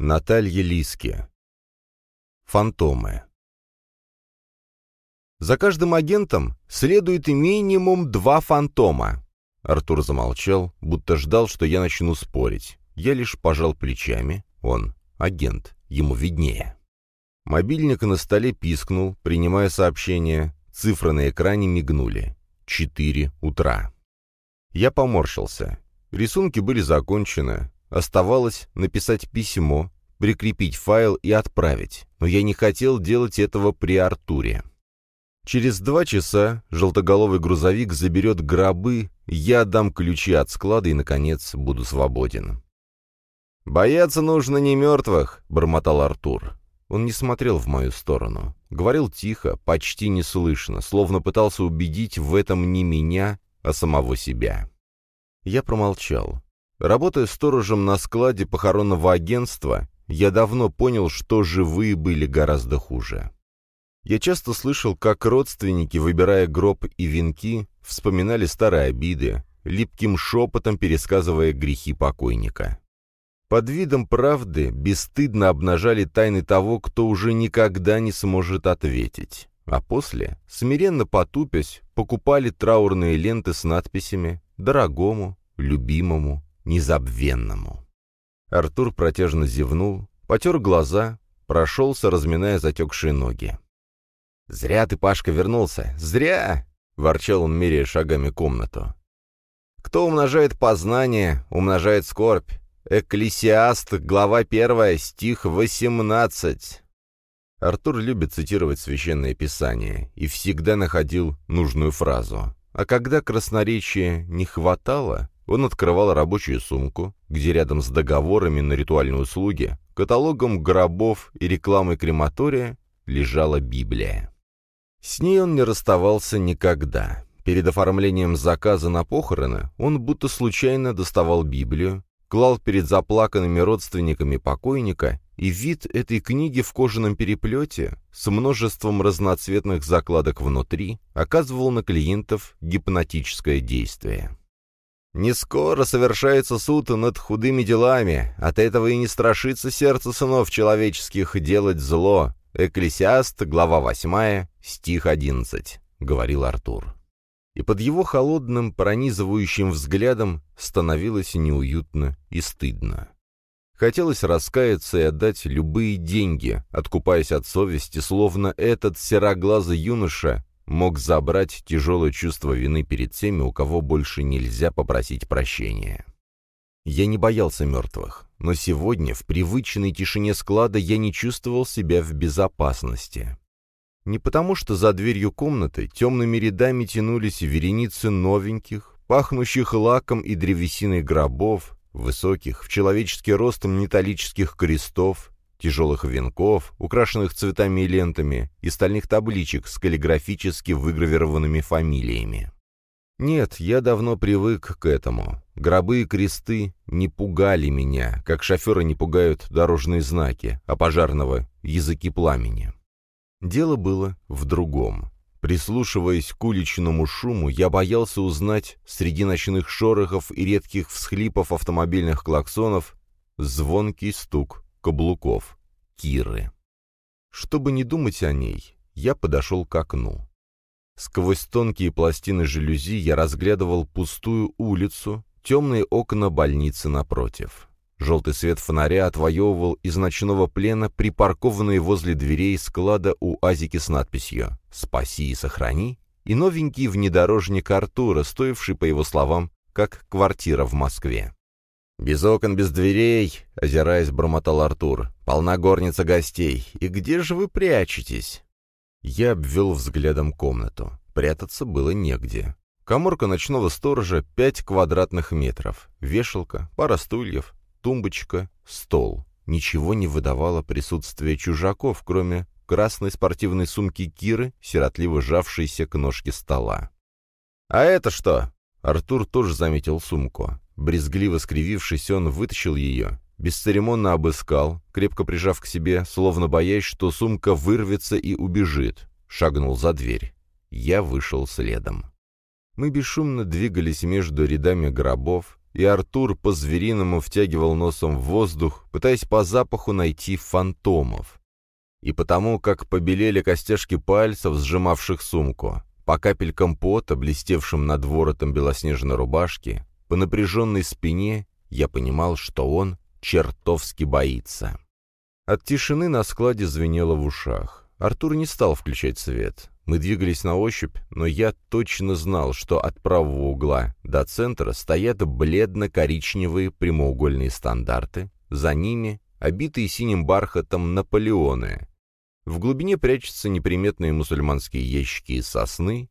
Наталья Лиски. Фантомы. За каждым агентом следует минимум два фантома. Артур замолчал, будто ждал, что я начну спорить. Я лишь пожал плечами. Он агент, ему виднее. Мобильник на столе пискнул, принимая сообщение. Цифры на экране мигнули. Четыре утра. Я поморщился. Рисунки были закончены. Оставалось написать письмо, прикрепить файл и отправить, но я не хотел делать этого при Артуре. Через два часа желтоголовый грузовик заберет гробы, я отдам ключи от склада и, наконец, буду свободен. «Бояться нужно не мертвых», — бормотал Артур. Он не смотрел в мою сторону. Говорил тихо, почти неслышно, словно пытался убедить в этом не меня, а самого себя. Я промолчал. Работая сторожем на складе похоронного агентства, я давно понял, что живые были гораздо хуже. Я часто слышал, как родственники, выбирая гроб и венки, вспоминали старые обиды, липким шепотом пересказывая грехи покойника. Под видом правды бесстыдно обнажали тайны того, кто уже никогда не сможет ответить. А после, смиренно потупясь, покупали траурные ленты с надписями «Дорогому», «Любимому», незабвенному. Артур протяжно зевнул, потер глаза, прошелся, разминая затекшие ноги. «Зря ты, Пашка, вернулся! Зря!» — ворчал он, меряя шагами комнату. «Кто умножает познание, умножает скорбь. Экклесиаст, глава первая, стих восемнадцать». Артур любит цитировать Священное Писание и всегда находил нужную фразу. А когда красноречия не хватало, он открывал рабочую сумку, где рядом с договорами на ритуальные услуги, каталогом гробов и рекламой крематория лежала Библия. С ней он не расставался никогда. Перед оформлением заказа на похороны он будто случайно доставал Библию, клал перед заплаканными родственниками покойника, и вид этой книги в кожаном переплете с множеством разноцветных закладок внутри оказывал на клиентов гипнотическое действие. Не скоро совершается суд над худыми делами, от этого и не страшится сердце сынов человеческих делать зло. Экклесиаст, глава 8, стих 11, — говорил Артур. И под его холодным, пронизывающим взглядом становилось неуютно и стыдно. Хотелось раскаяться и отдать любые деньги, откупаясь от совести, словно этот сероглазый юноша мог забрать тяжелое чувство вины перед теми, у кого больше нельзя попросить прощения. Я не боялся мертвых, но сегодня в привычной тишине склада я не чувствовал себя в безопасности. Не потому, что за дверью комнаты темными рядами тянулись вереницы новеньких, пахнущих лаком и древесиной гробов, высоких, в человеческий рост металлических крестов, тяжелых венков, украшенных цветами и лентами, и стальных табличек с каллиграфически выгравированными фамилиями. Нет, я давно привык к этому. Гробы и кресты не пугали меня, как шоферы не пугают дорожные знаки, а пожарного — языки пламени. Дело было в другом. Прислушиваясь к уличному шуму, я боялся узнать среди ночных шорохов и редких всхлипов автомобильных клаксонов звонкий стук каблуков, Киры. Чтобы не думать о ней, я подошел к окну. Сквозь тонкие пластины жалюзи я разглядывал пустую улицу, темные окна больницы напротив. Желтый свет фонаря отвоевывал из ночного плена припаркованные возле дверей склада у Азики с надписью «Спаси и сохрани» и новенький внедорожник Артура, стоивший, по его словам, как квартира в Москве. «Без окон, без дверей», — озираясь, бормотал Артур. «Полна горница гостей. И где же вы прячетесь?» Я обвел взглядом комнату. Прятаться было негде. Коморка ночного сторожа — пять квадратных метров. Вешалка, пара стульев, тумбочка, стол. Ничего не выдавало присутствие чужаков, кроме красной спортивной сумки Киры, сиротливо сжавшейся к ножке стола. «А это что?» Артур тоже заметил сумку. Брезгливо скривившись, он вытащил ее, бесцеремонно обыскал, крепко прижав к себе, словно боясь, что сумка вырвется и убежит. Шагнул за дверь. Я вышел следом. Мы бесшумно двигались между рядами гробов, и Артур по-звериному втягивал носом в воздух, пытаясь по запаху найти фантомов. И потому, как побелели костяшки пальцев, сжимавших сумку, по капелькам пота, блестевшим над воротом белоснежной рубашки, по напряженной спине, я понимал, что он чертовски боится. От тишины на складе звенело в ушах. Артур не стал включать свет. Мы двигались на ощупь, но я точно знал, что от правого угла до центра стоят бледно-коричневые прямоугольные стандарты, за ними обитые синим бархатом Наполеоны. В глубине прячутся неприметные мусульманские ящики из сосны.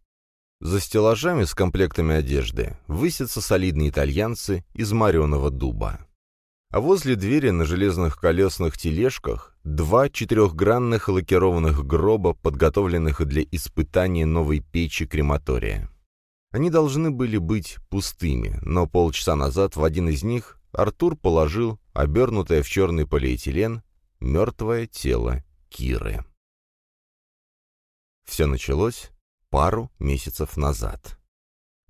За стеллажами с комплектами одежды высятся солидные итальянцы из мореного дуба. А возле двери на железных колесных тележках два четырехгранных лакированных гроба, подготовленных для испытания новой печи крематория. Они должны были быть пустыми, но полчаса назад в один из них Артур положил, обернутое в черный полиэтилен, мертвое тело Киры. Все началось пару месяцев назад.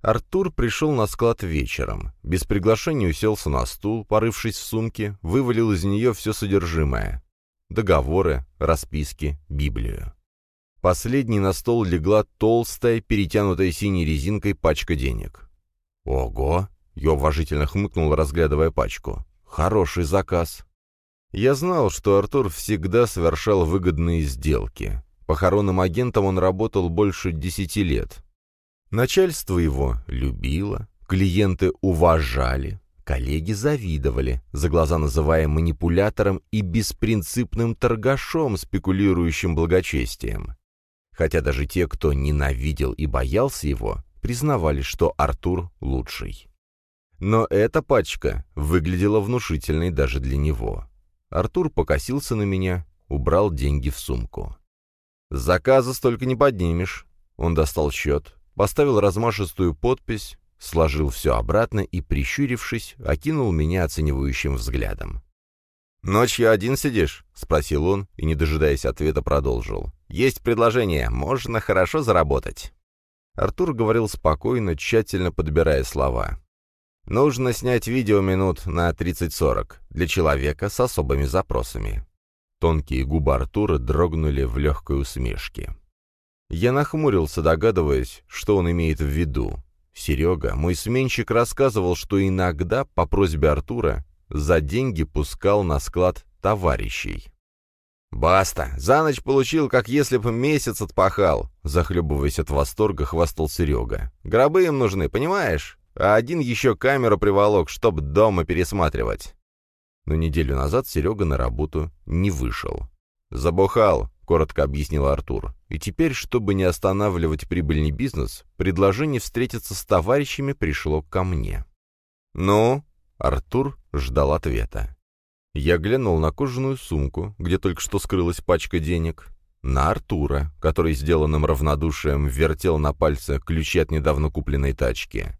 Артур пришел на склад вечером. Без приглашения уселся на стул, порывшись в сумке, вывалил из нее все содержимое. Договоры, расписки, Библию. Последней на стол легла толстая, перетянутая синей резинкой пачка денег. «Ого!» — я уважительно хмыкнул, разглядывая пачку. «Хороший заказ». Я знал, что Артур всегда совершал выгодные сделки. Похоронным агентом он работал больше десяти лет, Начальство его любило, клиенты уважали, коллеги завидовали, за глаза называя манипулятором и беспринципным торгашом, спекулирующим благочестием. Хотя даже те, кто ненавидел и боялся его, признавали, что Артур лучший. Но эта пачка выглядела внушительной даже для него. Артур покосился на меня, убрал деньги в сумку. «Заказа столько не поднимешь». Он достал счет, поставил размашистую подпись, сложил все обратно и, прищурившись, окинул меня оценивающим взглядом. «Ночью один сидишь?» — спросил он и, не дожидаясь ответа, продолжил. «Есть предложение, можно хорошо заработать». Артур говорил спокойно, тщательно подбирая слова. «Нужно снять видео минут на 30-40 для человека с особыми запросами». Тонкие губы Артура дрогнули в легкой усмешке. Я нахмурился, догадываясь, что он имеет в виду. Серега, мой сменщик, рассказывал, что иногда, по просьбе Артура, за деньги пускал на склад товарищей. «Баста! За ночь получил, как если бы месяц отпахал!» Захлебываясь от восторга, хвастал Серега. «Гробы им нужны, понимаешь? А один еще камеру приволок, чтоб дома пересматривать». Но неделю назад Серега на работу не вышел. «Забухал», — коротко объяснил Артур. И теперь, чтобы не останавливать прибыльный бизнес, предложение встретиться с товарищами пришло ко мне. «Ну?» — Артур ждал ответа. Я глянул на кожаную сумку, где только что скрылась пачка денег, на Артура, который сделанным равнодушием вертел на пальце ключи от недавно купленной тачки,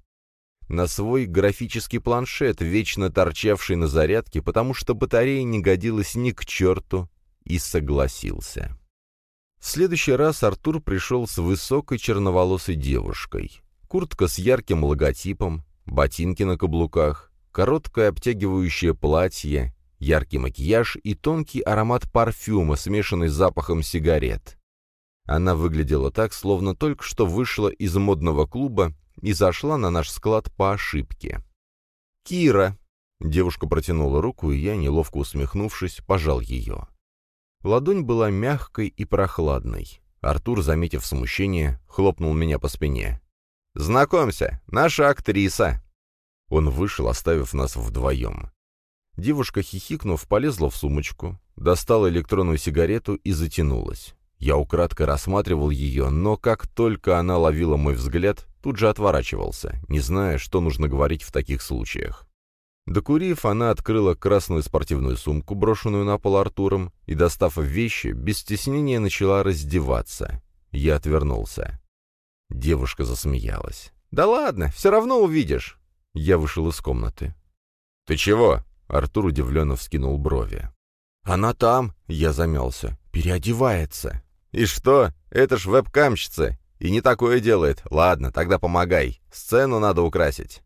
на свой графический планшет, вечно торчавший на зарядке, потому что батарея не годилась ни к черту, и согласился. В следующий раз Артур пришел с высокой черноволосой девушкой. Куртка с ярким логотипом, ботинки на каблуках, короткое обтягивающее платье, яркий макияж и тонкий аромат парфюма, смешанный с запахом сигарет. Она выглядела так, словно только что вышла из модного клуба и зашла на наш склад по ошибке. «Кира!» Девушка протянула руку, и я, неловко усмехнувшись, пожал ее. Ладонь была мягкой и прохладной. Артур, заметив смущение, хлопнул меня по спине. «Знакомься, наша актриса!» Он вышел, оставив нас вдвоем. Девушка, хихикнув, полезла в сумочку, достала электронную сигарету и затянулась. Я украдко рассматривал ее, но как только она ловила мой взгляд, тут же отворачивался, не зная, что нужно говорить в таких случаях. Докурив, она открыла красную спортивную сумку, брошенную на пол Артуром, и, достав вещи, без стеснения начала раздеваться. Я отвернулся. Девушка засмеялась. «Да ладно, все равно увидишь!» Я вышел из комнаты. «Ты чего?» — Артур удивленно вскинул брови. «Она там!» — я замялся. «Переодевается!» «И что? Это ж вебкамщица! И не такое делает! Ладно, тогда помогай! Сцену надо украсить!»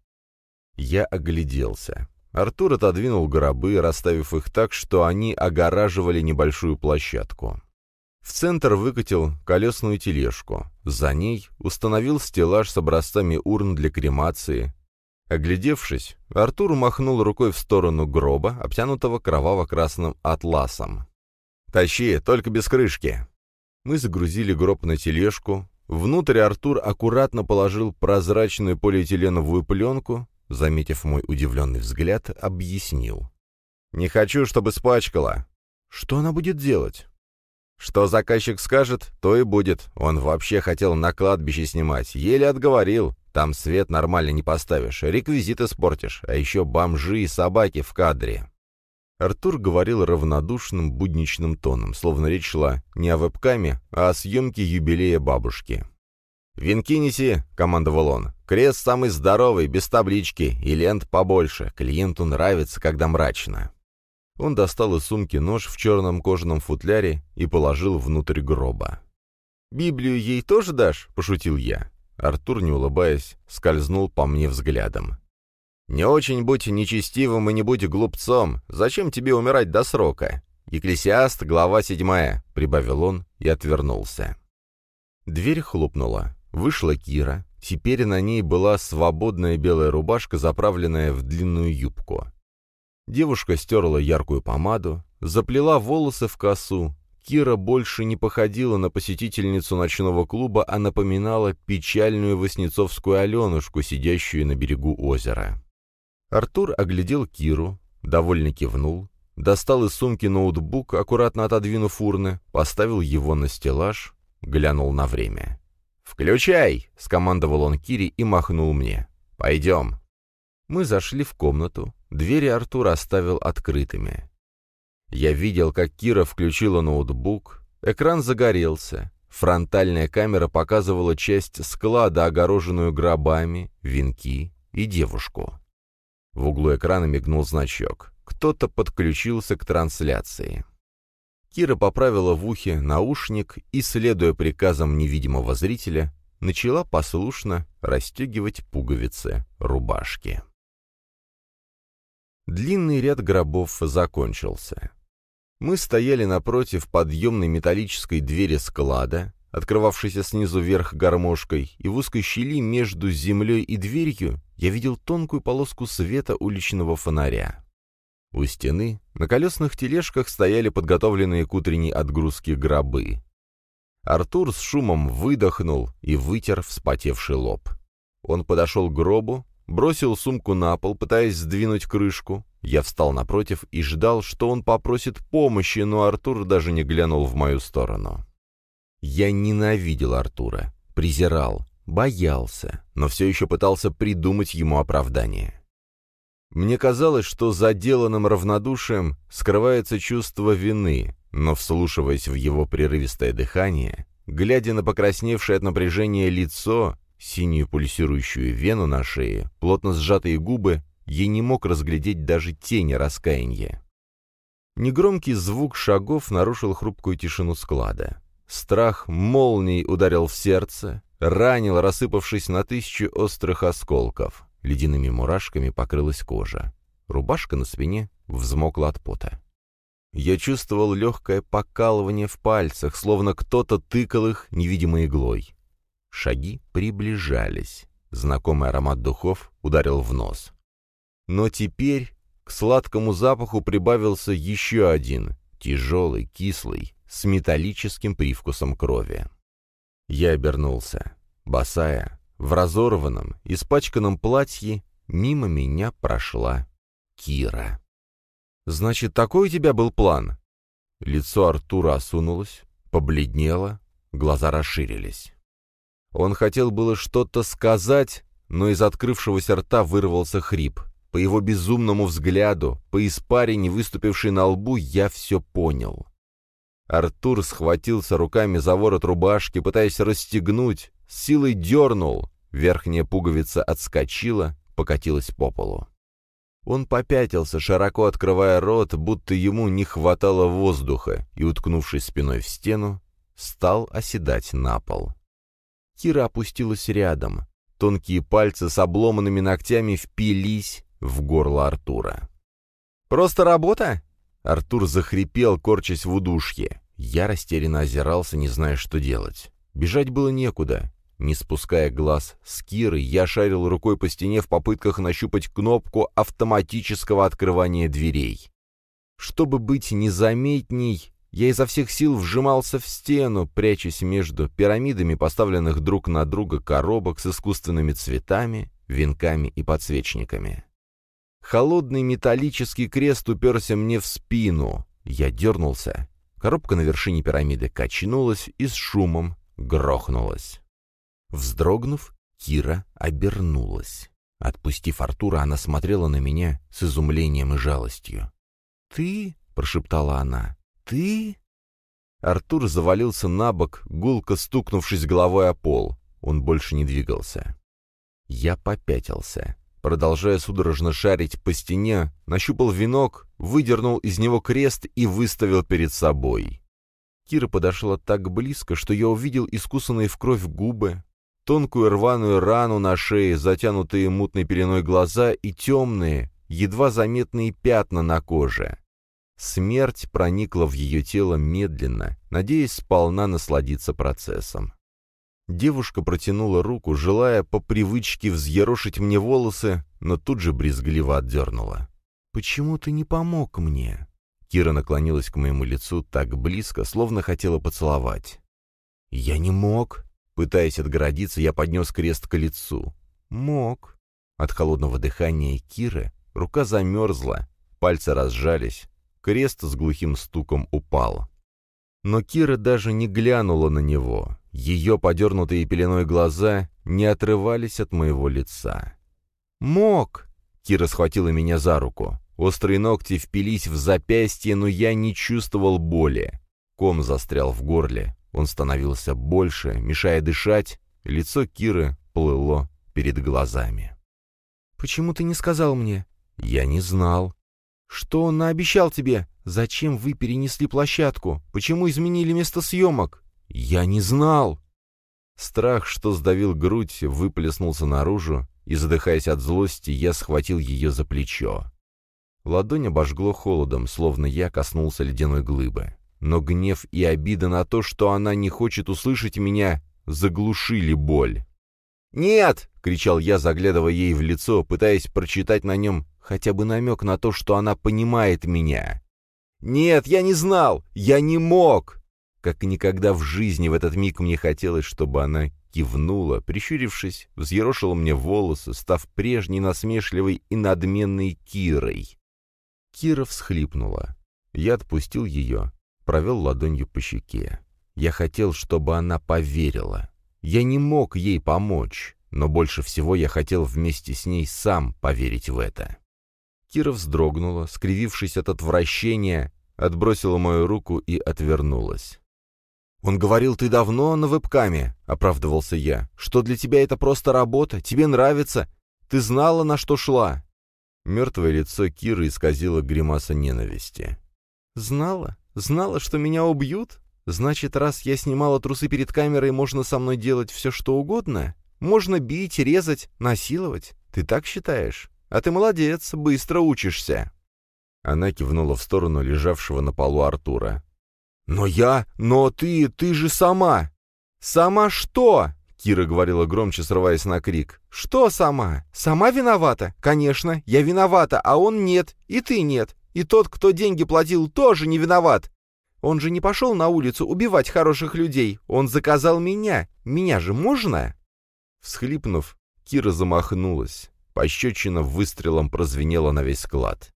Я огляделся. Артур отодвинул гробы, расставив их так, что они огораживали небольшую площадку. В центр выкатил колесную тележку. За ней установил стеллаж с образцами урн для кремации. Оглядевшись, Артур махнул рукой в сторону гроба, обтянутого кроваво-красным атласом. «Тащи, только без крышки!» Мы загрузили гроб на тележку. Внутрь Артур аккуратно положил прозрачную полиэтиленовую пленку, заметив мой удивленный взгляд, объяснил. «Не хочу, чтобы спачкала». «Что она будет делать?» «Что заказчик скажет, то и будет. Он вообще хотел на кладбище снимать. Еле отговорил. Там свет нормально не поставишь, реквизит испортишь, а еще бомжи и собаки в кадре». Артур говорил равнодушным, будничным тоном, словно речь шла не о вебкаме, а о съемке юбилея бабушки. «Венки неси», — командовал он. «Крест самый здоровый, без таблички, и лент побольше. Клиенту нравится, когда мрачно». Он достал из сумки нож в черном кожаном футляре и положил внутрь гроба. «Библию ей тоже дашь?» — пошутил я. Артур, не улыбаясь, скользнул по мне взглядом. «Не очень будь нечестивым и не будь глупцом. Зачем тебе умирать до срока? Екклесиаст, глава седьмая», — прибавил он и отвернулся. Дверь хлопнула. Вышла Кира. Теперь на ней была свободная белая рубашка, заправленная в длинную юбку. Девушка стерла яркую помаду, заплела волосы в косу. Кира больше не походила на посетительницу ночного клуба, а напоминала печальную воснецовскую Аленушку, сидящую на берегу озера. Артур оглядел Киру, довольно кивнул, достал из сумки ноутбук, аккуратно отодвинув урны, поставил его на стеллаж, глянул на время. «Включай!» — скомандовал он Кире и махнул мне. «Пойдем». Мы зашли в комнату, двери Артур оставил открытыми. Я видел, как Кира включила ноутбук, экран загорелся, фронтальная камера показывала часть склада, огороженную гробами, венки и девушку. В углу экрана мигнул значок. Кто-то подключился к трансляции. Кира поправила в ухе наушник и, следуя приказам невидимого зрителя, начала послушно расстегивать пуговицы рубашки. Длинный ряд гробов закончился. Мы стояли напротив подъемной металлической двери склада, открывавшейся снизу вверх гармошкой, и в узкой щели между землей и дверью я видел тонкую полоску света уличного фонаря. У стены на колесных тележках стояли подготовленные к утренней отгрузке гробы. Артур с шумом выдохнул и вытер вспотевший лоб. Он подошел к гробу, бросил сумку на пол, пытаясь сдвинуть крышку. Я встал напротив и ждал, что он попросит помощи, но Артур даже не глянул в мою сторону. Я ненавидел Артура, презирал, боялся, но все еще пытался придумать ему оправдание. Мне казалось, что за деланным равнодушием скрывается чувство вины, но, вслушиваясь в его прерывистое дыхание, глядя на покрасневшее от напряжения лицо, синюю пульсирующую вену на шее, плотно сжатые губы, я не мог разглядеть даже тени раскаяния. Негромкий звук шагов нарушил хрупкую тишину склада. Страх молнией ударил в сердце, ранил, рассыпавшись на тысячи острых осколков. Ледяными мурашками покрылась кожа. Рубашка на спине взмокла от пота. Я чувствовал легкое покалывание в пальцах, словно кто-то тыкал их невидимой иглой. Шаги приближались. Знакомый аромат духов ударил в нос. Но теперь к сладкому запаху прибавился еще один, тяжелый, кислый, с металлическим привкусом крови. Я обернулся. Босая, в разорванном, испачканном платье мимо меня прошла Кира. «Значит, такой у тебя был план?» Лицо Артура осунулось, побледнело, глаза расширились. Он хотел было что-то сказать, но из открывшегося рта вырвался хрип. По его безумному взгляду, по испарине, выступившей на лбу, я все понял. Артур схватился руками за ворот рубашки, пытаясь расстегнуть, с силой дернул, Верхняя пуговица отскочила, покатилась по полу. Он попятился, широко открывая рот, будто ему не хватало воздуха, и, уткнувшись спиной в стену, стал оседать на пол. Кира опустилась рядом. Тонкие пальцы с обломанными ногтями впились в горло Артура. «Просто работа?» Артур захрипел, корчась в удушье. Я растерянно озирался, не зная, что делать. Бежать было некуда. Не спуская глаз с Киры, я шарил рукой по стене в попытках нащупать кнопку автоматического открывания дверей. Чтобы быть незаметней, я изо всех сил вжимался в стену, прячась между пирамидами, поставленных друг на друга коробок с искусственными цветами, венками и подсвечниками. Холодный металлический крест уперся мне в спину. Я дернулся. Коробка на вершине пирамиды качнулась и с шумом грохнулась. Вздрогнув, Кира обернулась. Отпустив Артура, она смотрела на меня с изумлением и жалостью. «Ты?» — прошептала она. «Ты?» Артур завалился на бок, гулко стукнувшись головой о пол. Он больше не двигался. Я попятился. Продолжая судорожно шарить по стене, нащупал венок, выдернул из него крест и выставил перед собой. Кира подошла так близко, что я увидел искусанные в кровь губы, тонкую рваную рану на шее, затянутые мутной пеленой глаза и темные, едва заметные пятна на коже. Смерть проникла в ее тело медленно, надеясь сполна насладиться процессом. Девушка протянула руку, желая по привычке взъерошить мне волосы, но тут же брезгливо отдернула. «Почему ты не помог мне?» Кира наклонилась к моему лицу так близко, словно хотела поцеловать. «Я не мог», Пытаясь отгородиться, я поднес крест к лицу. Мог. От холодного дыхания Киры рука замерзла, пальцы разжались, крест с глухим стуком упал. Но Кира даже не глянула на него. Ее подернутые пеленой глаза не отрывались от моего лица. «Мог!» — Кира схватила меня за руку. Острые ногти впились в запястье, но я не чувствовал боли. Ком застрял в горле, он становился больше, мешая дышать, лицо Киры плыло перед глазами. «Почему ты не сказал мне?» «Я не знал». «Что он наобещал тебе? Зачем вы перенесли площадку? Почему изменили место съемок?» «Я не знал». Страх, что сдавил грудь, выплеснулся наружу, и, задыхаясь от злости, я схватил ее за плечо. Ладонь обожгло холодом, словно я коснулся ледяной глыбы но гнев и обида на то, что она не хочет услышать меня, заглушили боль. «Нет!» — кричал я, заглядывая ей в лицо, пытаясь прочитать на нем хотя бы намек на то, что она понимает меня. «Нет, я не знал! Я не мог!» Как никогда в жизни в этот миг мне хотелось, чтобы она кивнула, прищурившись, взъерошила мне волосы, став прежней насмешливой и надменной Кирой. Кира всхлипнула. Я отпустил ее, провел ладонью по щеке. Я хотел, чтобы она поверила. Я не мог ей помочь, но больше всего я хотел вместе с ней сам поверить в это. Кира вздрогнула, скривившись от отвращения, отбросила мою руку и отвернулась. «Он говорил, ты давно на вебкаме», — оправдывался я, — «что для тебя это просто работа, тебе нравится, ты знала, на что шла». Мертвое лицо Киры исказило гримаса ненависти. «Знала? Знала, что меня убьют? Значит, раз я снимала трусы перед камерой, можно со мной делать все, что угодно? Можно бить, резать, насиловать? Ты так считаешь? А ты молодец, быстро учишься». Она кивнула в сторону лежавшего на полу Артура. «Но я... Но ты... Ты же сама!» «Сама что?» Кира говорила громче, срываясь на крик. «Что сама? Сама виновата? Конечно, я виновата, а он нет, и ты нет. И тот, кто деньги платил, тоже не виноват. Он же не пошел на улицу убивать хороших людей. Он заказал меня. Меня же можно?» Всхлипнув, Кира замахнулась. Пощечина выстрелом прозвенела на весь склад.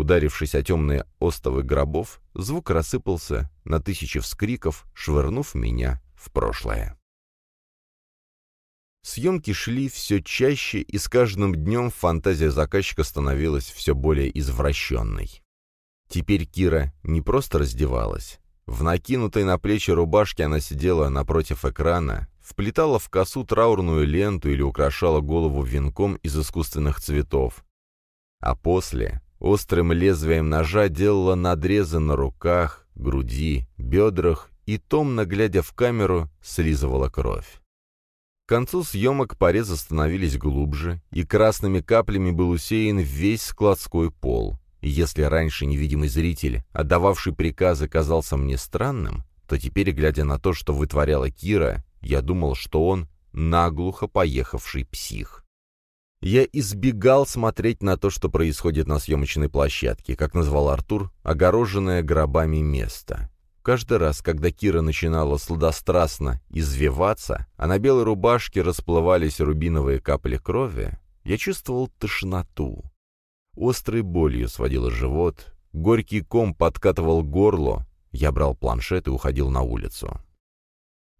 Ударившись о темные остовы гробов, звук рассыпался на тысячи вскриков, швырнув меня в прошлое. Съемки шли все чаще, и с каждым днем фантазия заказчика становилась все более извращенной. Теперь Кира не просто раздевалась. В накинутой на плечи рубашке она сидела напротив экрана, вплетала в косу траурную ленту или украшала голову венком из искусственных цветов. А после острым лезвием ножа делала надрезы на руках, груди, бедрах и, томно глядя в камеру, слизывала кровь. концу съемок порезы становились глубже, и красными каплями был усеян весь складской пол. И если раньше невидимый зритель, отдававший приказы, казался мне странным, то теперь, глядя на то, что вытворяла Кира, я думал, что он наглухо поехавший псих. Я избегал смотреть на то, что происходит на съемочной площадке, как назвал Артур, огороженное гробами место. Каждый раз, когда Кира начинала сладострастно извиваться, а на белой рубашке расплывались рубиновые капли крови, я чувствовал тошноту. Острой болью сводило живот, горький ком подкатывал горло, я брал планшет и уходил на улицу.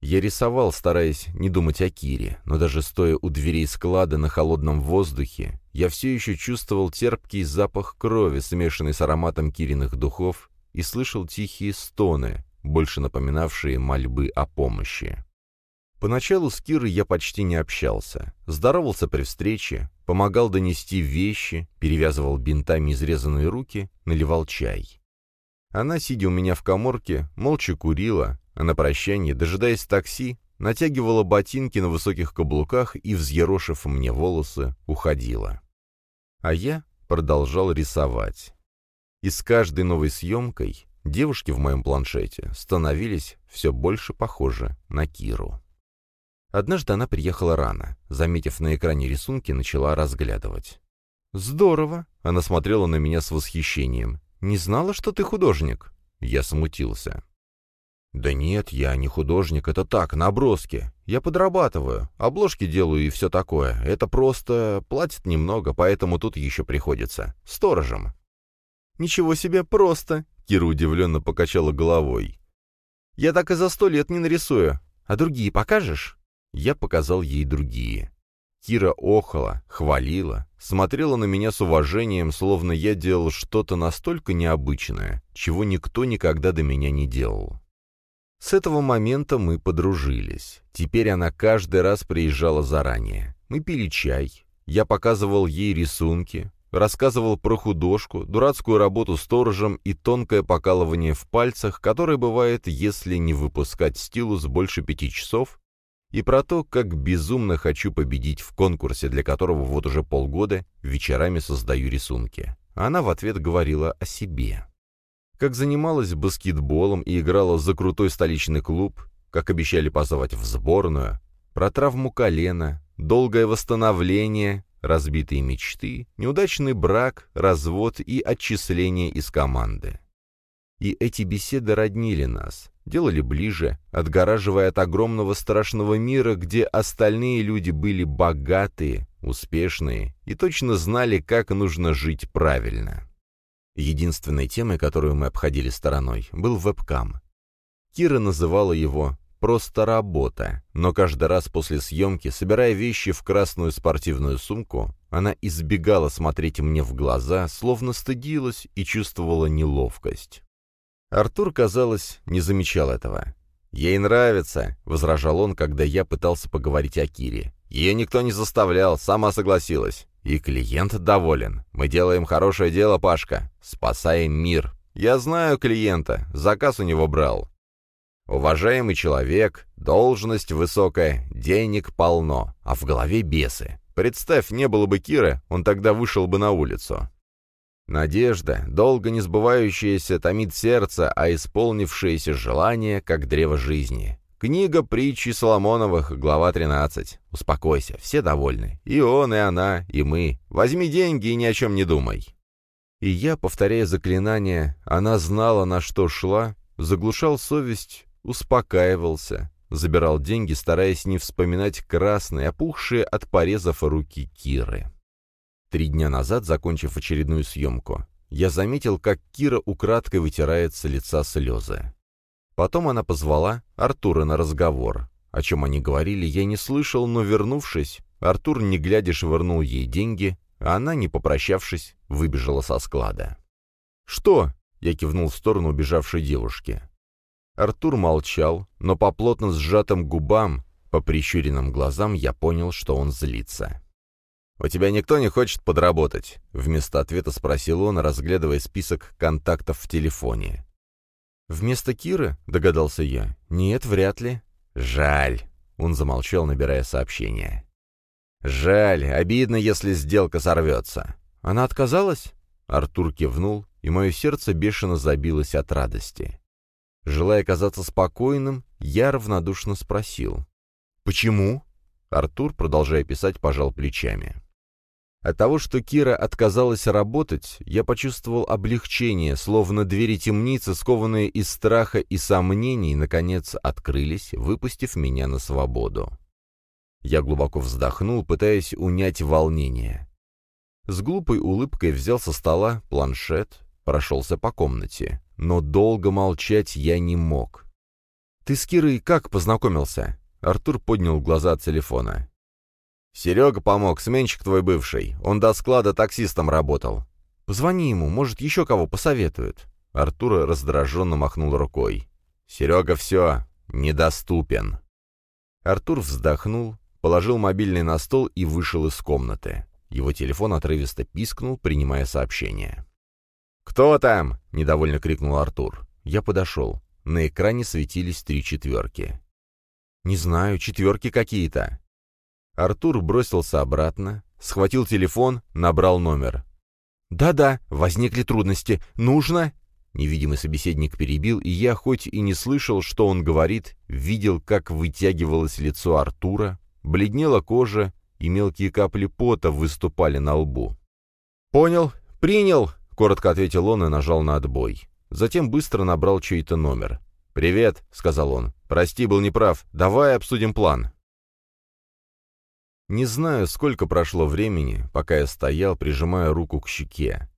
Я рисовал, стараясь не думать о Кире, но даже стоя у дверей склада на холодном воздухе, я все еще чувствовал терпкий запах крови, смешанный с ароматом Кириных духов, и слышал тихие стоны, больше напоминавшие мольбы о помощи. Поначалу с Кирой я почти не общался, здоровался при встрече, помогал донести вещи, перевязывал бинтами изрезанные руки, наливал чай. Она, сидя у меня в коморке, молча курила, на прощание, дожидаясь такси, натягивала ботинки на высоких каблуках и, взъерошив мне волосы, уходила. А я продолжал рисовать. И с каждой новой съемкой девушки в моем планшете становились все больше похожи на Киру. Однажды она приехала рано. Заметив на экране рисунки, начала разглядывать. «Здорово!» — она смотрела на меня с восхищением. «Не знала, что ты художник?» Я смутился. «Да нет, я не художник, это так, наброски. Я подрабатываю, обложки делаю и все такое. Это просто платят немного, поэтому тут еще приходится. Сторожем». «Ничего себе, просто!» — Кира удивленно покачала головой. «Я так и за сто лет не нарисую. А другие покажешь?» Я показал ей другие. Кира охала, хвалила, смотрела на меня с уважением, словно я делал что-то настолько необычное, чего никто никогда до меня не делал. С этого момента мы подружились. Теперь она каждый раз приезжала заранее. Мы пили чай. Я показывал ей рисунки, рассказывал про художку, дурацкую работу сторожем и тонкое покалывание в пальцах, которое бывает, если не выпускать стилус больше пяти часов, и про то, как безумно хочу победить в конкурсе, для которого вот уже полгода вечерами создаю рисунки. Она в ответ говорила о себе как занималась баскетболом и играла за крутой столичный клуб, как обещали позвать в сборную, про травму колена, долгое восстановление, разбитые мечты, неудачный брак, развод и отчисление из команды. И эти беседы роднили нас, делали ближе, отгораживая от огромного страшного мира, где остальные люди были богатые, успешные и точно знали, как нужно жить правильно. Единственной темой, которую мы обходили стороной, был вебкам. Кира называла его «просто работа», но каждый раз после съемки, собирая вещи в красную спортивную сумку, она избегала смотреть мне в глаза, словно стыдилась и чувствовала неловкость. Артур, казалось, не замечал этого. «Ей нравится», — возражал он, когда я пытался поговорить о Кире. «Ее никто не заставлял, сама согласилась. И клиент доволен. Мы делаем хорошее дело, Пашка. Спасаем мир. Я знаю клиента, заказ у него брал. Уважаемый человек, должность высокая, денег полно, а в голове бесы. Представь, не было бы Кира, он тогда вышел бы на улицу. Надежда, долго не сбывающаяся, томит сердце, а исполнившееся желание, как древо жизни. Книга притчи Соломоновых, глава 13. Успокойся, все довольны. И он, и она, и мы. Возьми деньги и ни о чем не думай. И я, повторяя заклинание, она знала, на что шла, заглушал совесть, успокаивался, забирал деньги, стараясь не вспоминать красные, опухшие от порезов руки Киры. Три дня назад, закончив очередную съемку, я заметил, как Кира украдкой вытирает с лица слезы. Потом она позвала Артура на разговор. О чем они говорили, я не слышал, но, вернувшись, Артур, не глядя, швырнул ей деньги, а она, не попрощавшись, выбежала со склада. «Что?» — я кивнул в сторону убежавшей девушки. Артур молчал, но по плотно сжатым губам, по прищуренным глазам я понял, что он злится. «У тебя никто не хочет подработать?» — вместо ответа спросил он, разглядывая список контактов в телефоне. «Вместо Киры?» — догадался я. «Нет, вряд ли». «Жаль». Он замолчал, набирая сообщение. «Жаль, обидно, если сделка сорвется». «Она отказалась?» Артур кивнул, и мое сердце бешено забилось от радости. Желая казаться спокойным, я равнодушно спросил. «Почему?» Артур, продолжая писать, пожал плечами. От того, что Кира отказалась работать, я почувствовал облегчение, словно двери темницы, скованные из страха и сомнений, наконец открылись, выпустив меня на свободу. Я глубоко вздохнул, пытаясь унять волнение. С глупой улыбкой взял со стола планшет, прошелся по комнате. Но долго молчать я не мог. «Ты с Кирой как познакомился?» Артур поднял глаза от телефона. «Серега помог, сменщик твой бывший. Он до склада таксистом работал». «Позвони ему, может, еще кого посоветует». Артур раздраженно махнул рукой. «Серега все, недоступен». Артур вздохнул, положил мобильный на стол и вышел из комнаты. Его телефон отрывисто пискнул, принимая сообщение. «Кто там?» — недовольно крикнул Артур. Я подошел. На экране светились три четверки. «Не знаю, четверки какие-то». Артур бросился обратно, схватил телефон, набрал номер. «Да-да, возникли трудности. Нужно...» Невидимый собеседник перебил, и я, хоть и не слышал, что он говорит, видел, как вытягивалось лицо Артура, бледнела кожа, и мелкие капли пота выступали на лбу. «Понял, принял», — коротко ответил он и нажал на отбой. Затем быстро набрал чей-то номер. «Привет», — сказал он. «Прости, был неправ. Давай обсудим план». Не знаю, сколько прошло времени, пока я стоял, прижимая руку к щеке.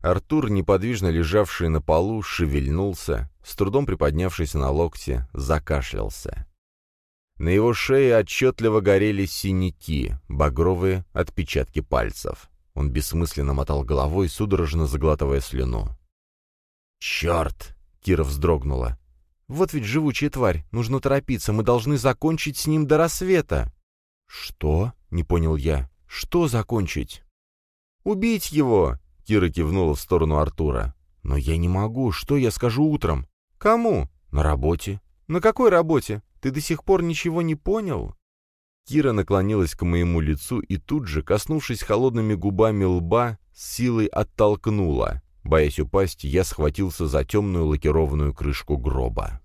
Артур, неподвижно лежавший на полу, шевельнулся, с трудом приподнявшись на локте, закашлялся. На его шее отчетливо горели синяки, багровые отпечатки пальцев. Он бессмысленно мотал головой, судорожно заглатывая слюну. «Черт!» — Кира вздрогнула. «Вот ведь живучая тварь, нужно торопиться, мы должны закончить с ним до рассвета!» «Что?» — не понял я. «Что закончить?» «Убить его!» — Кира кивнула в сторону Артура. «Но я не могу. Что я скажу утром?» «Кому?» «На работе». «На какой работе? Ты до сих пор ничего не понял?» Кира наклонилась к моему лицу и тут же, коснувшись холодными губами лба, с силой оттолкнула. Боясь упасть, я схватился за темную лакированную крышку гроба.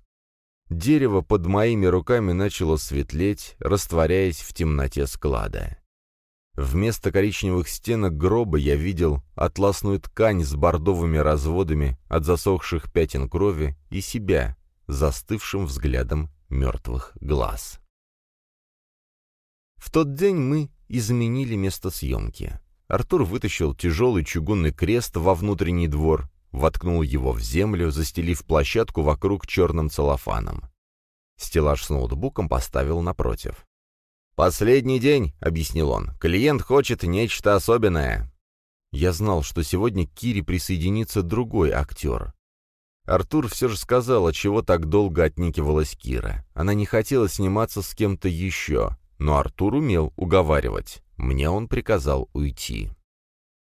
Дерево под моими руками начало светлеть, растворяясь в темноте склада. Вместо коричневых стенок гроба я видел атласную ткань с бордовыми разводами от засохших пятен крови и себя, застывшим взглядом мертвых глаз. В тот день мы изменили место съемки. Артур вытащил тяжелый чугунный крест во внутренний двор, воткнул его в землю, застелив площадку вокруг черным целлофаном. Стеллаж с ноутбуком поставил напротив. «Последний день», — объяснил он, — «клиент хочет нечто особенное». Я знал, что сегодня к Кире присоединится другой актер. Артур все же сказал, чего так долго отникивалась Кира. Она не хотела сниматься с кем-то еще, но Артур умел уговаривать. Мне он приказал уйти.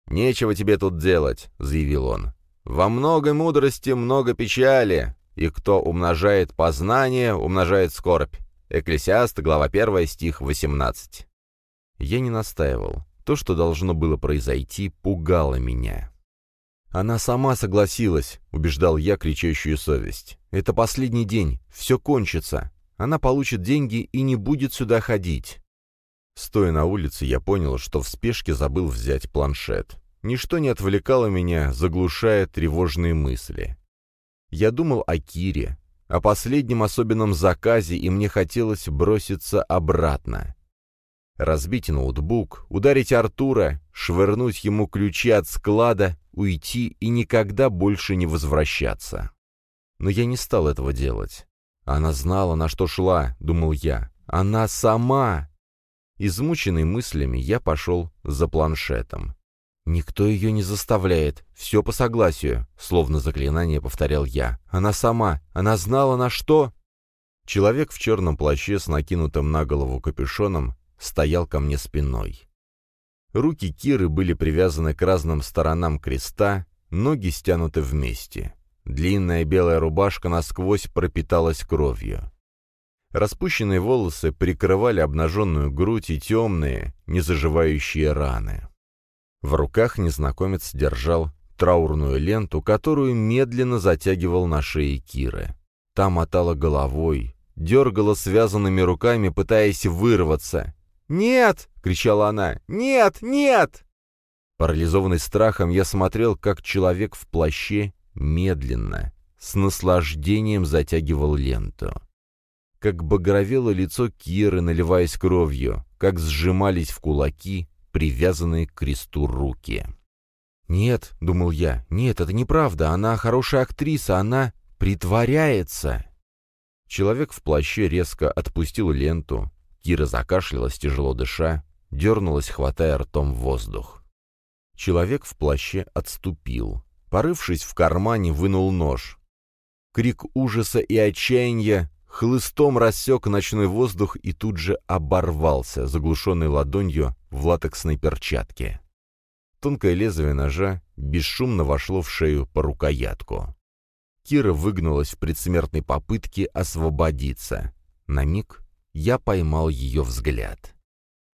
«Нечего тебе тут делать», — заявил он. Во много мудрости много печали, и кто умножает познание, умножает скорбь. Экклесиаст, глава 1, стих 18. Я не настаивал. То, что должно было произойти, пугало меня. «Она сама согласилась», — убеждал я кричащую совесть. «Это последний день, все кончится. Она получит деньги и не будет сюда ходить». Стоя на улице, я понял, что в спешке забыл взять планшет. Ничто не отвлекало меня, заглушая тревожные мысли. Я думал о Кире, о последнем особенном заказе, и мне хотелось броситься обратно. Разбить ноутбук, ударить Артура, швырнуть ему ключи от склада, уйти и никогда больше не возвращаться. Но я не стал этого делать. Она знала, на что шла, думал я. Она сама! Измученный мыслями, я пошел за планшетом. «Никто ее не заставляет. Все по согласию», — словно заклинание повторял я. «Она сама. Она знала, на что...» Человек в черном плаще с накинутым на голову капюшоном стоял ко мне спиной. Руки Киры были привязаны к разным сторонам креста, ноги стянуты вместе. Длинная белая рубашка насквозь пропиталась кровью. Распущенные волосы прикрывали обнаженную грудь и темные, незаживающие раны. В руках незнакомец держал траурную ленту, которую медленно затягивал на шее Киры. Та мотала головой, дергала связанными руками, пытаясь вырваться. «Нет!» — кричала она. «Нет! Нет!» Парализованный страхом, я смотрел, как человек в плаще медленно, с наслаждением затягивал ленту. Как багровело лицо Киры, наливаясь кровью, как сжимались в кулаки привязанные к кресту руки. «Нет», — думал я, — «нет, это неправда, она хорошая актриса, она притворяется». Человек в плаще резко отпустил ленту, Кира закашлялась, тяжело дыша, дернулась, хватая ртом воздух. Человек в плаще отступил. Порывшись в кармане, вынул нож. Крик ужаса и отчаяния хлыстом рассек ночной воздух и тут же оборвался, заглушенный ладонью в латексной перчатке. Тонкое лезвие ножа бесшумно вошло в шею по рукоятку. Кира выгнулась в предсмертной попытке освободиться. На миг я поймал ее взгляд.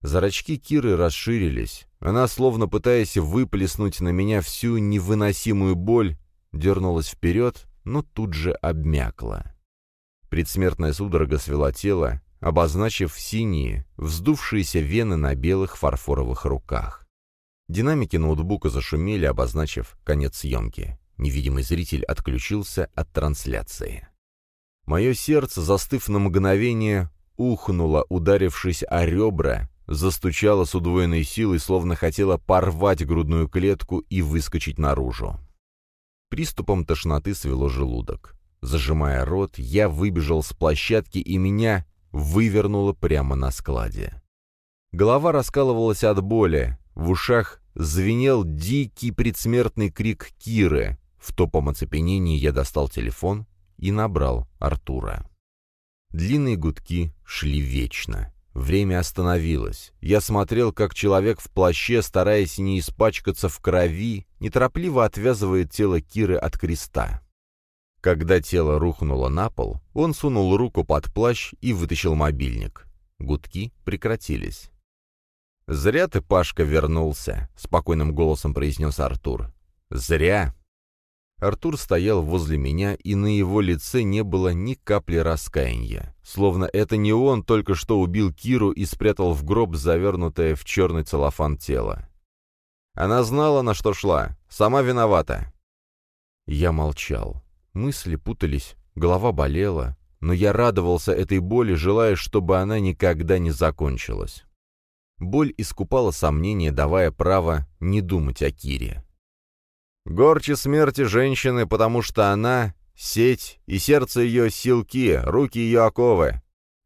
Зрачки Киры расширились. Она, словно пытаясь выплеснуть на меня всю невыносимую боль, дернулась вперед, но тут же обмякла. Предсмертная судорога свела тело, обозначив синие, вздувшиеся вены на белых фарфоровых руках. Динамики ноутбука зашумели, обозначив конец съемки. Невидимый зритель отключился от трансляции. Мое сердце, застыв на мгновение, ухнуло, ударившись о ребра, застучало с удвоенной силой, словно хотело порвать грудную клетку и выскочить наружу. Приступом тошноты свело желудок. Зажимая рот, я выбежал с площадки, и меня вывернуло прямо на складе. Голова раскалывалась от боли, в ушах звенел дикий предсмертный крик Киры, в топом оцепенении я достал телефон и набрал Артура. Длинные гудки шли вечно. Время остановилось. Я смотрел, как человек в плаще, стараясь не испачкаться в крови, неторопливо отвязывает тело Киры от креста. Когда тело рухнуло на пол, он сунул руку под плащ и вытащил мобильник. Гудки прекратились. «Зря ты, Пашка, вернулся», — спокойным голосом произнес Артур. «Зря. Артур стоял возле меня, и на его лице не было ни капли раскаяния. Словно это не он только что убил Киру и спрятал в гроб завернутое в черный целлофан тело. Она знала, на что шла. Сама виновата. Я молчал. Мысли путались, голова болела, но я радовался этой боли, желая, чтобы она никогда не закончилась. Боль искупала сомнения, давая право не думать о Кире. Горче смерти женщины, потому что она — сеть, и сердце ее — силки, руки ее — оковы.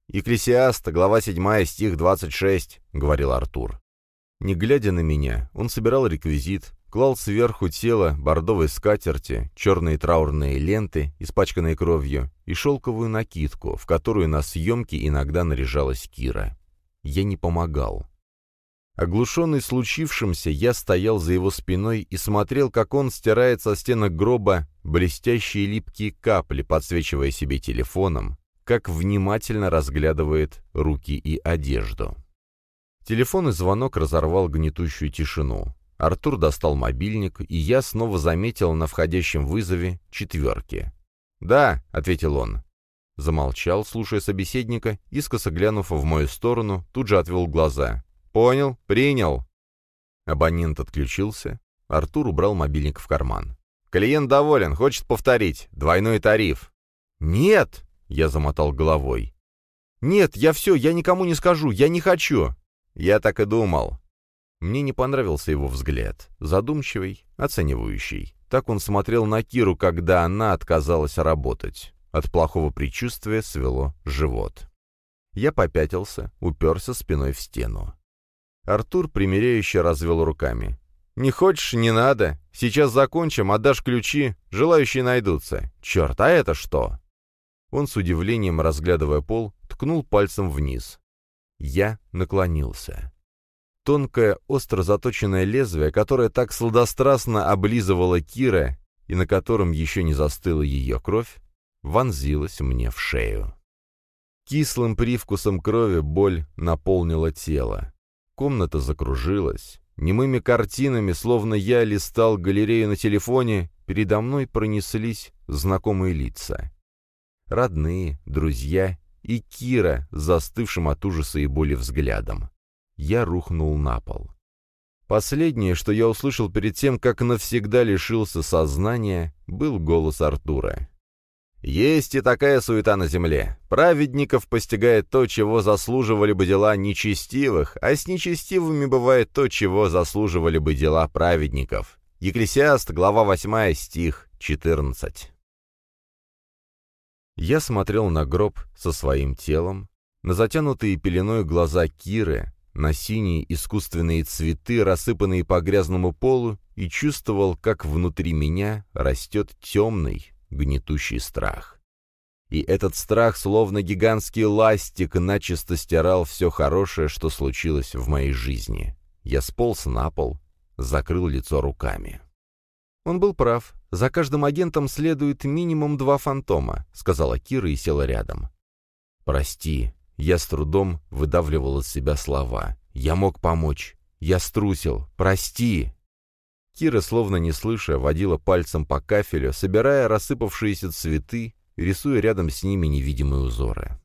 «Екклесиаст, глава 7, стих 26», — говорил Артур. Не глядя на меня, он собирал реквизит, клал сверху тело бордовой скатерти, черные траурные ленты, испачканные кровью, и шелковую накидку, в которую на съемке иногда наряжалась Кира. Я не помогал. Оглушенный случившимся, я стоял за его спиной и смотрел, как он стирает со стенок гроба блестящие липкие капли, подсвечивая себе телефоном, как внимательно разглядывает руки и одежду. Телефонный звонок разорвал гнетущую тишину. Артур достал мобильник, и я снова заметил на входящем вызове четверки. «Да», — ответил он. Замолчал, слушая собеседника, искоса глянув в мою сторону, тут же отвел глаза. «Понял, принял». Абонент отключился. Артур убрал мобильник в карман. «Клиент доволен, хочет повторить. Двойной тариф». «Нет!» — я замотал головой. «Нет, я все, я никому не скажу, я не хочу». «Я так и думал». Мне не понравился его взгляд. Задумчивый, оценивающий. Так он смотрел на Киру, когда она отказалась работать. От плохого предчувствия свело живот. Я попятился, уперся спиной в стену. Артур примиряюще развел руками. «Не хочешь, не надо. Сейчас закончим, отдашь ключи, желающие найдутся. Черт, а это что?» Он с удивлением, разглядывая пол, ткнул пальцем вниз. Я наклонился. Тонкое, остро заточенное лезвие, которое так сладострастно облизывало Кира и на котором еще не застыла ее кровь, вонзилось мне в шею. Кислым привкусом крови боль наполнила тело. Комната закружилась. Немыми картинами, словно я листал галерею на телефоне, передо мной пронеслись знакомые лица. Родные, друзья и Кира, застывшим от ужаса и боли взглядом. Я рухнул на пол. Последнее, что я услышал перед тем, как навсегда лишился сознания, был голос Артура. Есть и такая суета на земле. Праведников постигает то, чего заслуживали бы дела нечестивых, а с нечестивыми бывает то, чего заслуживали бы дела праведников. Екклесиаст, глава 8, стих 14. Я смотрел на гроб со своим телом, на затянутые пеленой глаза Киры, на синие искусственные цветы, рассыпанные по грязному полу, и чувствовал, как внутри меня растет темный, гнетущий страх. И этот страх, словно гигантский ластик, начисто стирал все хорошее, что случилось в моей жизни. Я сполз на пол, закрыл лицо руками. «Он был прав. За каждым агентом следует минимум два фантома», — сказала Кира и села рядом. «Прости». Я с трудом выдавливал из себя слова. «Я мог помочь. Я струсил. Прости». Кира, словно не слыша, водила пальцем по кафелю, собирая рассыпавшиеся цветы, рисуя рядом с ними невидимые узоры.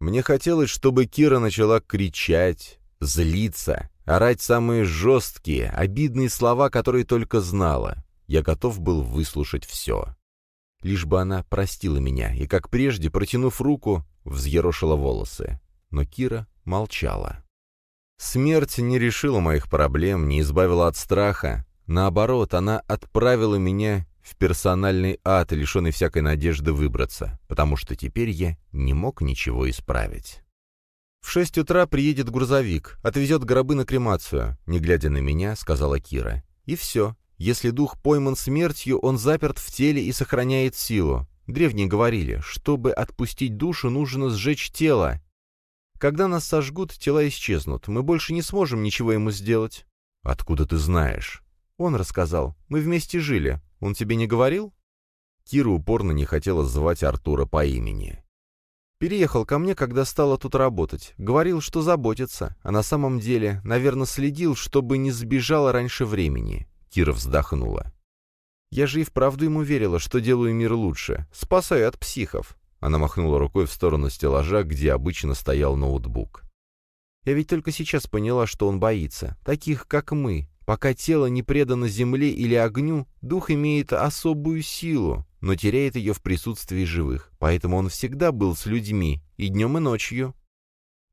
Мне хотелось, чтобы Кира начала кричать, злиться, орать самые жесткие, обидные слова, которые только знала. Я готов был выслушать все. Лишь бы она простила меня и, как прежде, протянув руку, взъерошила волосы. Но Кира молчала. Смерть не решила моих проблем, не избавила от страха, Наоборот, она отправила меня в персональный ад, лишенный всякой надежды выбраться, потому что теперь я не мог ничего исправить. «В шесть утра приедет грузовик, отвезет гробы на кремацию», — не глядя на меня, сказала Кира. «И все. Если дух пойман смертью, он заперт в теле и сохраняет силу. Древние говорили, чтобы отпустить душу, нужно сжечь тело. Когда нас сожгут, тела исчезнут, мы больше не сможем ничего ему сделать». «Откуда ты знаешь?» «Он рассказал. Мы вместе жили. Он тебе не говорил?» Кира упорно не хотела звать Артура по имени. Переехал ко мне, когда стала тут работать. Говорил, что заботится, а на самом деле, наверное, следил, чтобы не сбежала раньше времени. Кира вздохнула. Я же и вправду ему верила, что делаю мир лучше. Спасаю от психов. Она махнула рукой в сторону стеллажа, где обычно стоял ноутбук. Я ведь только сейчас поняла, что он боится. Таких, как мы, Пока тело не предано земле или огню, дух имеет особую силу, но теряет ее в присутствии живых, поэтому он всегда был с людьми, и днем, и ночью.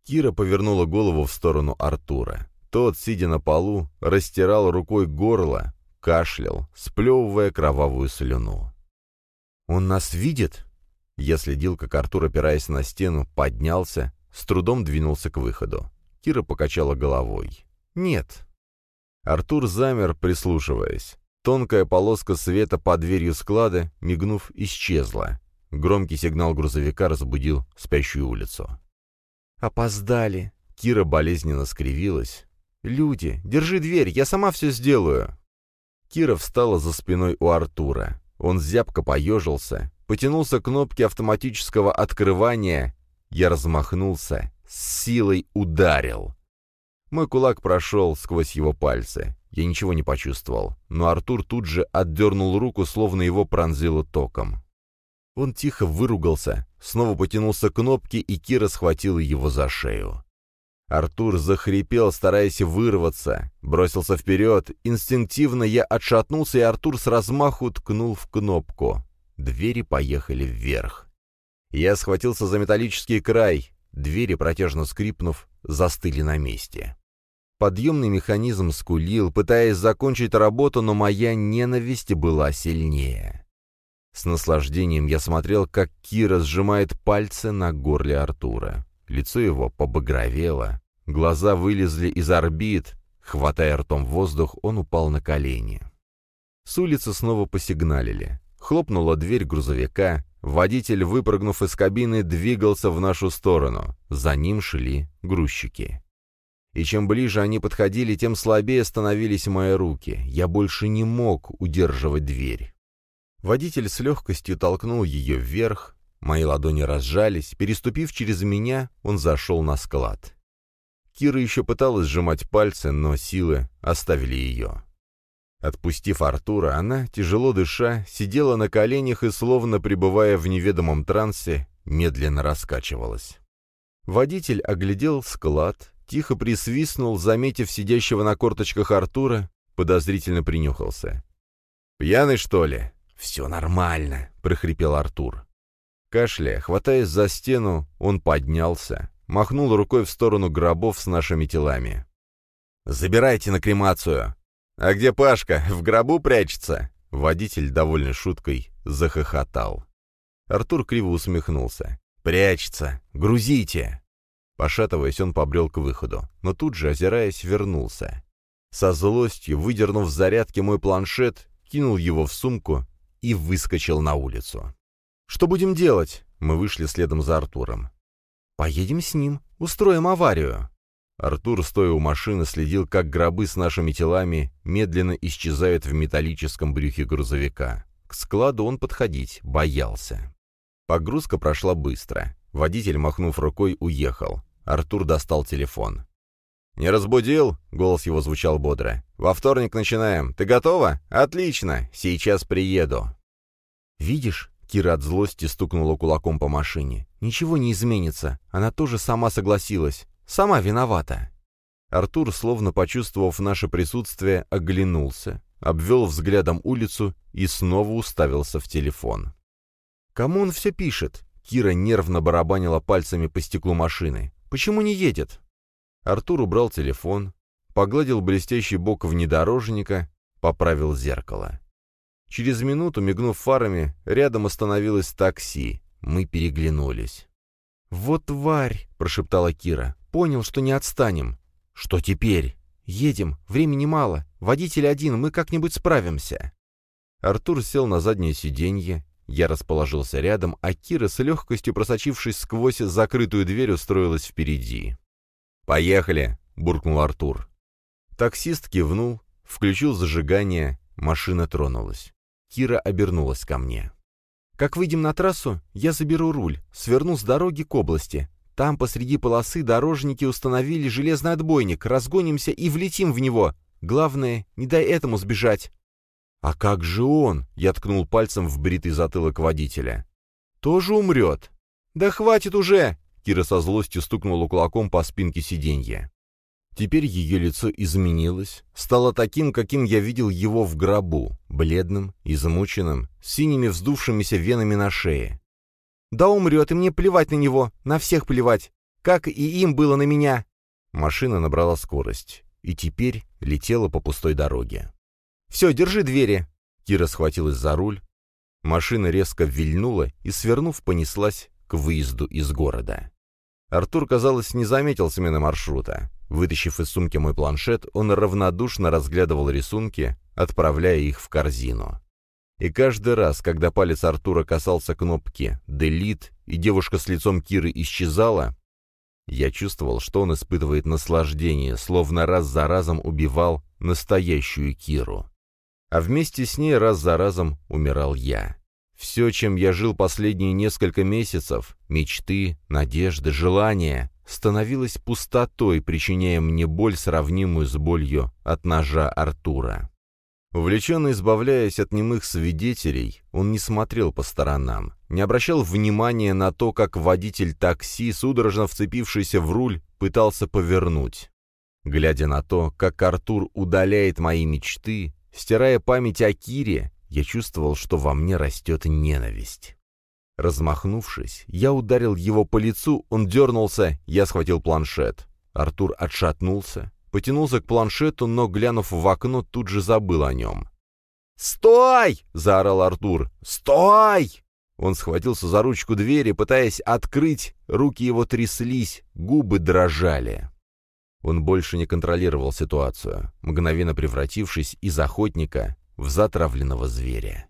Кира повернула голову в сторону Артура. Тот, сидя на полу, растирал рукой горло, кашлял, сплевывая кровавую слюну. «Он нас видит?» Я следил, как Артур, опираясь на стену, поднялся, с трудом двинулся к выходу. Кира покачала головой. «Нет, Артур замер, прислушиваясь. Тонкая полоска света под дверью склада, мигнув, исчезла. Громкий сигнал грузовика разбудил спящую улицу. «Опоздали!» Кира болезненно скривилась. «Люди, держи дверь, я сама все сделаю!» Кира встала за спиной у Артура. Он зябко поежился, потянулся к кнопке автоматического открывания. Я размахнулся, с силой ударил. Мой кулак прошел сквозь его пальцы. Я ничего не почувствовал, но Артур тут же отдернул руку, словно его пронзило током. Он тихо выругался, снова потянулся к кнопке, и Кира схватила его за шею. Артур захрипел, стараясь вырваться, бросился вперед. Инстинктивно я отшатнулся, и Артур с размаху ткнул в кнопку. Двери поехали вверх. Я схватился за металлический край. Двери, протяжно скрипнув, застыли на месте. Подъемный механизм скулил, пытаясь закончить работу, но моя ненависть была сильнее. С наслаждением я смотрел, как Кира сжимает пальцы на горле Артура. Лицо его побагровело, глаза вылезли из орбит. Хватая ртом воздух, он упал на колени. С улицы снова посигналили. Хлопнула дверь грузовика. Водитель, выпрыгнув из кабины, двигался в нашу сторону. За ним шли грузчики и чем ближе они подходили, тем слабее становились мои руки. Я больше не мог удерживать дверь. Водитель с легкостью толкнул ее вверх. Мои ладони разжались, переступив через меня, он зашел на склад. Кира еще пыталась сжимать пальцы, но силы оставили ее. Отпустив Артура, она, тяжело дыша, сидела на коленях и, словно пребывая в неведомом трансе, медленно раскачивалась. Водитель оглядел склад, тихо присвистнул, заметив сидящего на корточках Артура, подозрительно принюхался. «Пьяный, что ли?» «Все нормально», — прохрипел Артур. Кашляя, хватаясь за стену, он поднялся, махнул рукой в сторону гробов с нашими телами. «Забирайте на кремацию!» «А где Пашка? В гробу прячется?» Водитель, довольный шуткой, захохотал. Артур криво усмехнулся. «Прячется! Грузите!» Пошатываясь, он побрел к выходу, но тут же, озираясь, вернулся. Со злостью, выдернув с зарядки мой планшет, кинул его в сумку и выскочил на улицу. «Что будем делать?» Мы вышли следом за Артуром. «Поедем с ним, устроим аварию». Артур, стоя у машины, следил, как гробы с нашими телами медленно исчезают в металлическом брюхе грузовика. К складу он подходить боялся. Погрузка прошла быстро. Водитель, махнув рукой, уехал. Артур достал телефон. «Не разбудил?» — голос его звучал бодро. «Во вторник начинаем. Ты готова? Отлично. Сейчас приеду». «Видишь?» Кира от злости стукнула кулаком по машине. «Ничего не изменится. Она тоже сама согласилась. Сама виновата». Артур, словно почувствовав наше присутствие, оглянулся, обвел взглядом улицу и снова уставился в телефон. «Кому он все пишет?» Кира нервно барабанила пальцами по стеклу машины. «Почему не едет?» Артур убрал телефон, погладил блестящий бок внедорожника, поправил зеркало. Через минуту, мигнув фарами, рядом остановилось такси. Мы переглянулись. «Вот тварь!» — прошептала Кира. «Понял, что не отстанем». «Что теперь?» «Едем. Времени мало. Водитель один. Мы как-нибудь справимся». Артур сел на заднее сиденье. Я расположился рядом, а Кира, с легкостью просочившись сквозь закрытую дверь, устроилась впереди. «Поехали!» — буркнул Артур. Таксист кивнул, включил зажигание, машина тронулась. Кира обернулась ко мне. «Как выйдем на трассу, я заберу руль, сверну с дороги к области. Там посреди полосы дорожники установили железный отбойник, разгонимся и влетим в него. Главное, не дай этому сбежать». «А как же он?» — я ткнул пальцем в бритый затылок водителя. «Тоже умрет?» «Да хватит уже!» — Кира со злостью стукнула кулаком по спинке сиденья. Теперь ее лицо изменилось, стало таким, каким я видел его в гробу, бледным, измученным, с синими вздувшимися венами на шее. «Да умрет, и мне плевать на него, на всех плевать, как и им было на меня!» Машина набрала скорость и теперь летела по пустой дороге. «Все, держи двери!» Кира схватилась за руль. Машина резко вильнула и, свернув, понеслась к выезду из города. Артур, казалось, не заметил смены маршрута. Вытащив из сумки мой планшет, он равнодушно разглядывал рисунки, отправляя их в корзину. И каждый раз, когда палец Артура касался кнопки «Делит» и девушка с лицом Киры исчезала, я чувствовал, что он испытывает наслаждение, словно раз за разом убивал настоящую Киру. А вместе с ней раз за разом умирал я. Все, чем я жил последние несколько месяцев, мечты, надежды, желания, становилось пустотой, причиняя мне боль, сравнимую с болью от ножа Артура. Увлеченно избавляясь от немых свидетелей, он не смотрел по сторонам, не обращал внимания на то, как водитель такси, судорожно вцепившийся в руль, пытался повернуть. Глядя на то, как Артур удаляет мои мечты, стирая память о Кире, я чувствовал, что во мне растет ненависть. Размахнувшись, я ударил его по лицу, он дернулся, я схватил планшет. Артур отшатнулся, потянулся к планшету, но, глянув в окно, тут же забыл о нем. «Стой!» — заорал Артур. «Стой!» Он схватился за ручку двери, пытаясь открыть, руки его тряслись, губы дрожали. Он больше не контролировал ситуацию, мгновенно превратившись из охотника в затравленного зверя.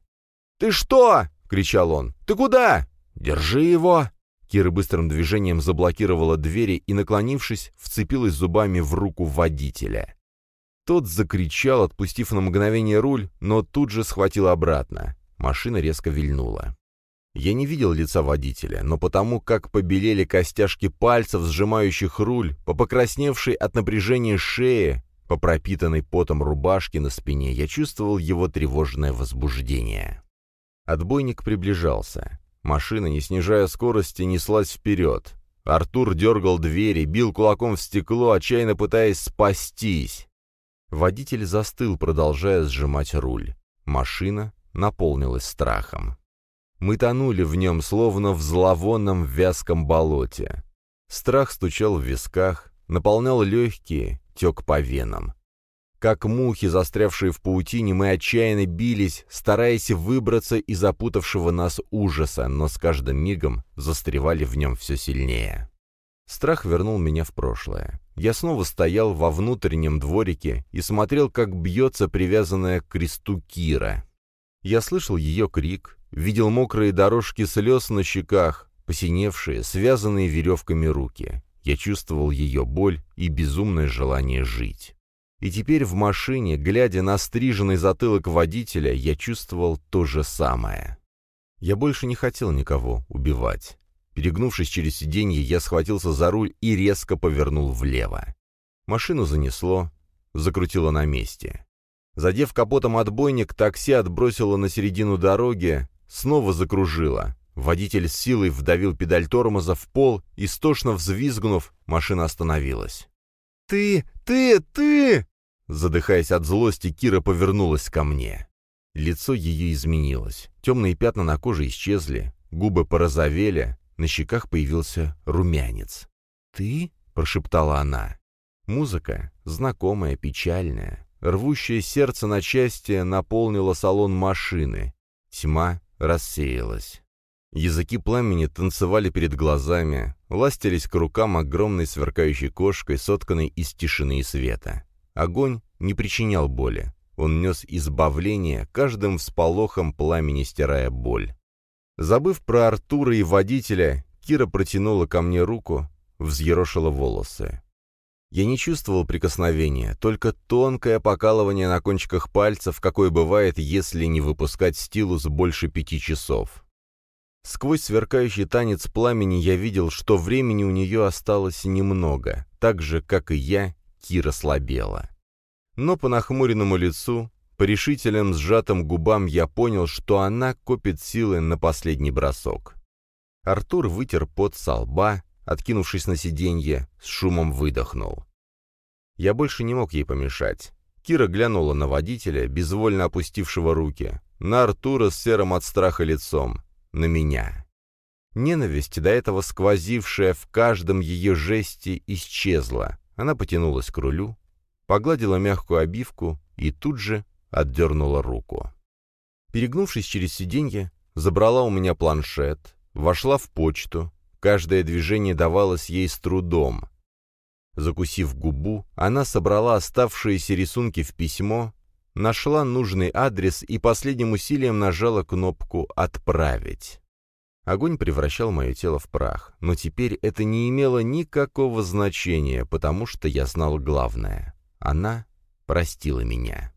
«Ты что?» — кричал он. «Ты куда? Держи его!» Кира быстрым движением заблокировала двери и, наклонившись, вцепилась зубами в руку водителя. Тот закричал, отпустив на мгновение руль, но тут же схватил обратно. Машина резко вильнула. Я не видел лица водителя, но потому, как побелели костяшки пальцев, сжимающих руль, по покрасневшей от напряжения шее, по пропитанной потом рубашке на спине, я чувствовал его тревожное возбуждение. Отбойник приближался. Машина, не снижая скорости, неслась вперед. Артур дергал двери, бил кулаком в стекло, отчаянно пытаясь спастись. Водитель застыл, продолжая сжимать руль. Машина наполнилась страхом. Мы тонули в нем, словно в зловонном вязком болоте. Страх стучал в висках, наполнял легкие, тек по венам. Как мухи, застрявшие в паутине, мы отчаянно бились, стараясь выбраться из запутавшего нас ужаса, но с каждым мигом застревали в нем все сильнее. Страх вернул меня в прошлое. Я снова стоял во внутреннем дворике и смотрел, как бьется привязанная к кресту Кира. Я слышал ее крик, видел мокрые дорожки слез на щеках, посиневшие, связанные веревками руки. Я чувствовал ее боль и безумное желание жить. И теперь в машине, глядя на стриженный затылок водителя, я чувствовал то же самое. Я больше не хотел никого убивать. Перегнувшись через сиденье, я схватился за руль и резко повернул влево. Машину занесло, закрутило на месте. Задев капотом отбойник, такси отбросило на середину дороги, снова закружило. Водитель с силой вдавил педаль тормоза в пол, и, стошно взвизгнув, машина остановилась. «Ты! Ты! Ты!» Задыхаясь от злости, Кира повернулась ко мне. Лицо ее изменилось. Темные пятна на коже исчезли, губы порозовели, на щеках появился румянец. «Ты?» — прошептала она. Музыка, знакомая, печальная, рвущее сердце на части наполнила салон машины. Тьма рассеялась. Языки пламени танцевали перед глазами, ластились к рукам огромной сверкающей кошкой, сотканной из тишины и света. Огонь не причинял боли. Он нес избавление, каждым всполохом пламени стирая боль. Забыв про Артура и водителя, Кира протянула ко мне руку, взъерошила волосы. Я не чувствовал прикосновения, только тонкое покалывание на кончиках пальцев, какое бывает, если не выпускать стилус больше пяти часов. Сквозь сверкающий танец пламени я видел, что времени у нее осталось немного, так же, как и я, Кира слабела. Но по нахмуренному лицу, по решительным сжатым губам я понял, что она копит силы на последний бросок. Артур вытер пот со лба, откинувшись на сиденье, с шумом выдохнул. Я больше не мог ей помешать. Кира глянула на водителя, безвольно опустившего руки, на Артура с серым от страха лицом, на меня. Ненависть, до этого сквозившая в каждом ее жесте, исчезла. Она потянулась к рулю, погладила мягкую обивку и тут же отдернула руку. Перегнувшись через сиденье, забрала у меня планшет, вошла в почту. Каждое движение давалось ей с трудом. Закусив губу, она собрала оставшиеся рисунки в письмо, нашла нужный адрес и последним усилием нажала кнопку «Отправить». Огонь превращал мое тело в прах, но теперь это не имело никакого значения, потому что я знал главное. Она простила меня.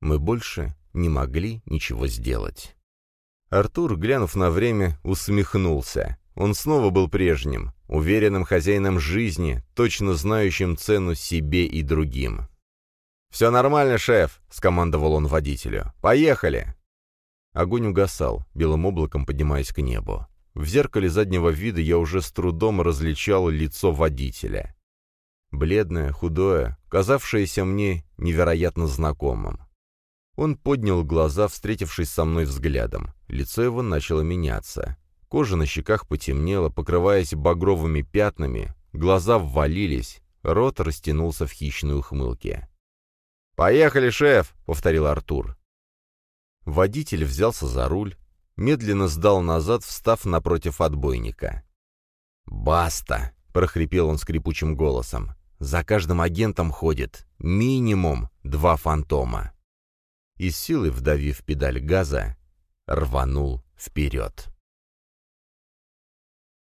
Мы больше не могли ничего сделать. Артур, глянув на время, усмехнулся. Он снова был прежним, уверенным хозяином жизни, точно знающим цену себе и другим. «Все нормально, шеф», — скомандовал он водителю. «Поехали!» Огонь угасал, белым облаком поднимаясь к небу. В зеркале заднего вида я уже с трудом различал лицо водителя. Бледное, худое, казавшееся мне невероятно знакомым. Он поднял глаза, встретившись со мной взглядом. Лицо его начало меняться. Кожа на щеках потемнела, покрываясь багровыми пятнами, глаза ввалились, рот растянулся в хищной ухмылке. «Поехали, шеф!» — повторил Артур. Водитель взялся за руль, медленно сдал назад, встав напротив отбойника. «Баста!» — прохрипел он скрипучим голосом. «За каждым агентом ходит минимум два фантома». И силой вдавив педаль газа, рванул вперед.